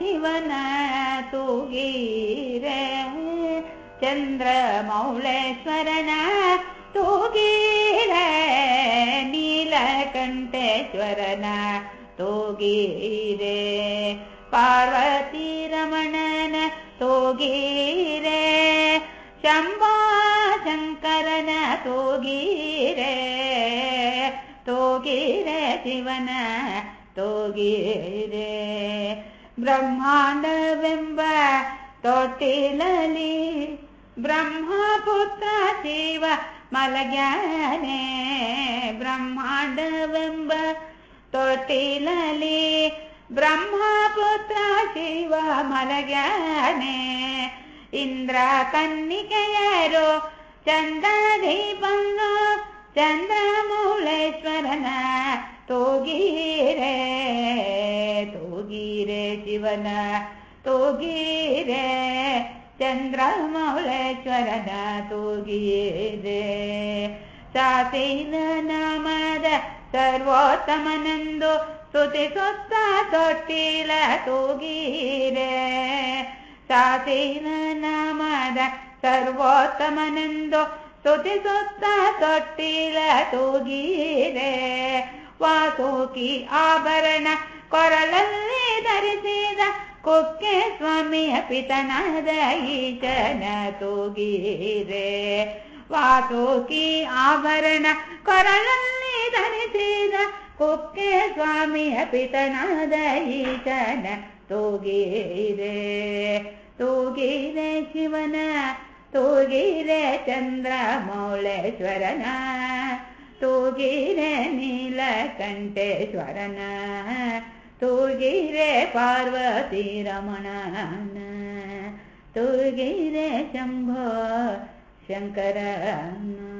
ಶಿವನ ತೂಗೀರೆ ಚಂದ್ರ ಮೌಳೇಶ್ವರನ ತೂಗೀರೆ ನೀಲಕಂಠೇಶ್ವರನ ತೂಗೀರೆ ಪಾರ್ವತಿ ರಮಣನ ತೂಗೀರೆ ಶಂಭಾ ಶಂಕರನ ತೂಗೀರೆ ತೂಗೀರೆ ಶಿವನ ತೂಗೀರೆ ಬ್ರಹ್ಮಾಂಡವೆಂಬ ತೊಟ್ಟಿಲಲಿ ಬ್ರಹ್ಮಪುತ್ರ ಶಿವ ಮಲಗ್ಯಾನೆ ಬ್ರಹ್ಮಾಂಡವೆಂಬ ತೊಟ್ಟಿಲಲಿ ಬ್ರಹ್ಮಪುತ್ರ ಶಿವ ಮಲಗ್ಯಾನೆ ಇಂದ್ರ ಕನ್ನಿಕೆಯರು ಚಂದ್ರ ದೀಪಂಗು ಚಂದ್ರ ಮೂಳೇಶ್ವರನ ತೋಗೀರೆ ತೋಗೀರೆ ಶಿವನ ತೋಗೀರೆ ಚಂದ್ರ ಮೌಳೇಶ್ವರನ ತೂಗೀರೆ ಸಾಸಿನ ನಾಮದ ಸರ್ವೋತ್ತಮನೆಂದು ಸ್ತುತಿ ಸುತ್ತ ತೊಟ್ಟಿಲ ತೂಗೀರೆ ಸಾಸಿನ ನಾಮದ ಸರ್ವೋತ್ತಮನೆಂದು ಸ್ತುತಿ ಸುತ್ತ ತೊಟ್ಟಿಲ ತೂಗೀರೆ ವಾಸುಕಿ ಆಭರಣ ಕೊರಳಲ್ಲಿ ಧರಿಸಿದ ಕುಕ್ಕೆ ಸ್ವಾಮಿಯ ಪಿತನಾದ ಈಶನ ತೂಗೀರೆ ವಾಸುಕಿ ಆಭರಣ ಕೊರಳಲ್ಲಿ ಧರಿಸಿದ ಕುಕ್ಕೆ ಸ್ವಾಮಿಯ ಪಿತನಾದ ಈಶನ ತೂಗೀರೆ ತೂಗೀರೆ ಶಿವನ ತೂಗೀರೆ ಚಂದ್ರ ಮೌಳೇಶ್ವರನ ತೂಗೀರೆ ನೀಲಕಂಠೇಶ್ವರನ तुगिरे पार्वती रमण तुगिरे शम्भो शङ्करन्